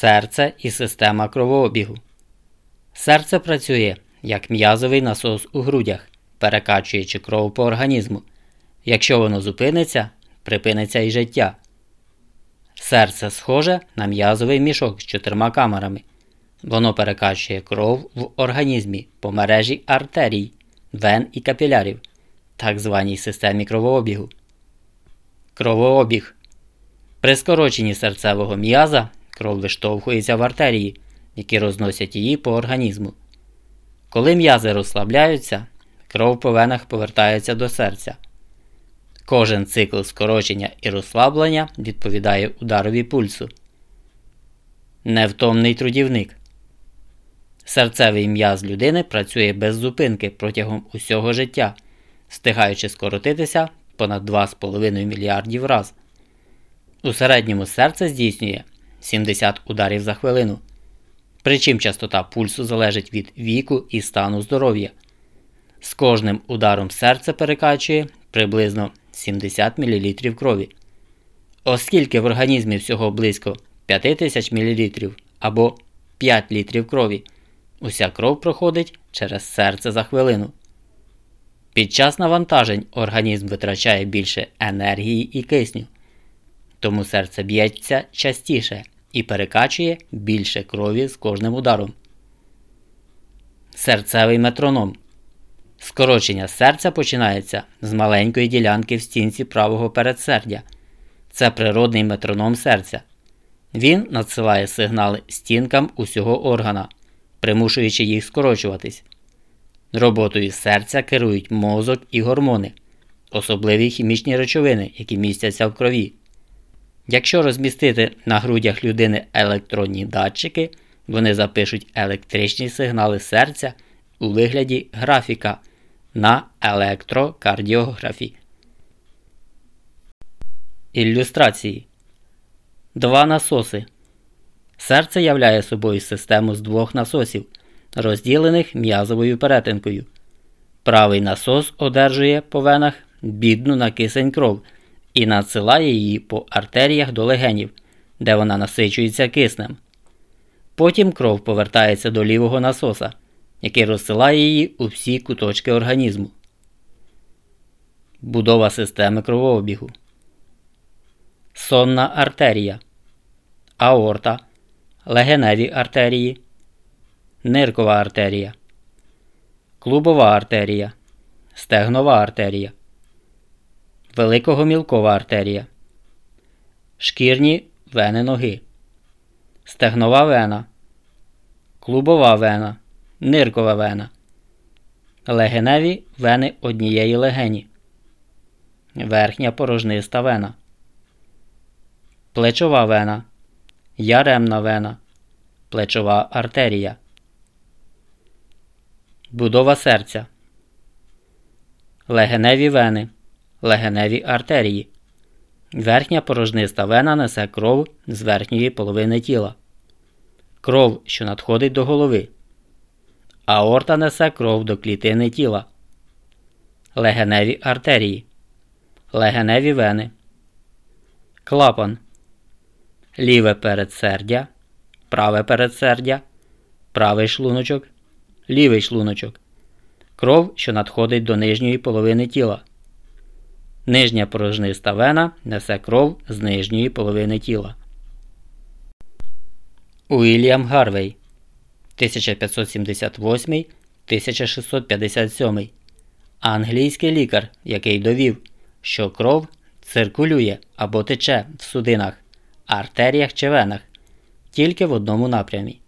Серце і система кровообігу. Серце працює як м'язовий насос у грудях, перекачуючи кров по організму. Якщо воно зупиниться, припиниться і життя. Серце схоже на м'язовий мішок з чотирма камерами. Воно перекачує кров в організмі по мережі артерій, вен і капілярів, так званій системі кровообігу. Кровообіг. При скороченні серцевого м'яза кров виштовхується в артерії, які розносять її по організму. Коли м'язи розслабляються, кров по венах повертається до серця. Кожен цикл скорочення і розслаблення відповідає ударові пульсу. Невтомний трудівник. Серцевий м'яз людини працює без зупинки протягом усього життя, встигаючи скоротитися понад 2,5 мільярдів раз. У середньому серце здійснює 70 ударів за хвилину. Причим частота пульсу залежить від віку і стану здоров'я. З кожним ударом серце перекачує приблизно 70 мл крові. Оскільки в організмі всього близько 5000 мл або 5 літрів крові, уся кров проходить через серце за хвилину. Під час навантажень організм витрачає більше енергії і кисню, тому серце б'ється частіше і перекачує більше крові з кожним ударом. Серцевий метроном. Скорочення серця починається з маленької ділянки в стінці правого передсердя. Це природний метроном серця. Він надсилає сигнали стінкам усього органа, примушуючи їх скорочуватись. Роботою серця керують мозок і гормони, особливі хімічні речовини, які містяться в крові. Якщо розмістити на грудях людини електронні датчики, вони запишуть електричні сигнали серця у вигляді графіка на електрокардіографі. Ілюстрації Два насоси. Серце являє собою систему з двох насосів, розділених м'язовою перетинкою. Правий насос одержує по венах бідну на кисень кров і надсилає її по артеріях до легенів, де вона насичується киснем. Потім кров повертається до лівого насоса, який розсилає її у всі куточки організму. Будова системи кровообігу. Сонна артерія, аорта, легеневі артерії, ниркова артерія, клубова артерія, стегнова артерія, великогомілкова артерія, шкірні вени ноги, стегнова вена, клубова вена, ниркова вена, легеневі вени однієї легені, верхня порожниста вена, плечова вена, яремна вена, плечова артерія. Будова серця, легеневі вени легеневі артерії. Верхня порожниста вена несе кров з верхньої половини тіла. Кров, що надходить до голови. Аорта несе кров до клітини тіла. Легеневі артерії. Легеневі вени. Клапан. Ліве передсердя. Праве передсердя. Правий шлуночок. Лівий шлуночок. Кров, що надходить до нижньої половини тіла. Нижня порожниста вена несе кров з нижньої половини тіла. Уільям Гарвей 1578 1657 Англійський лікар, який довів, що кров циркулює або тече в судинах, артеріях чи венах тільки в одному напрямі.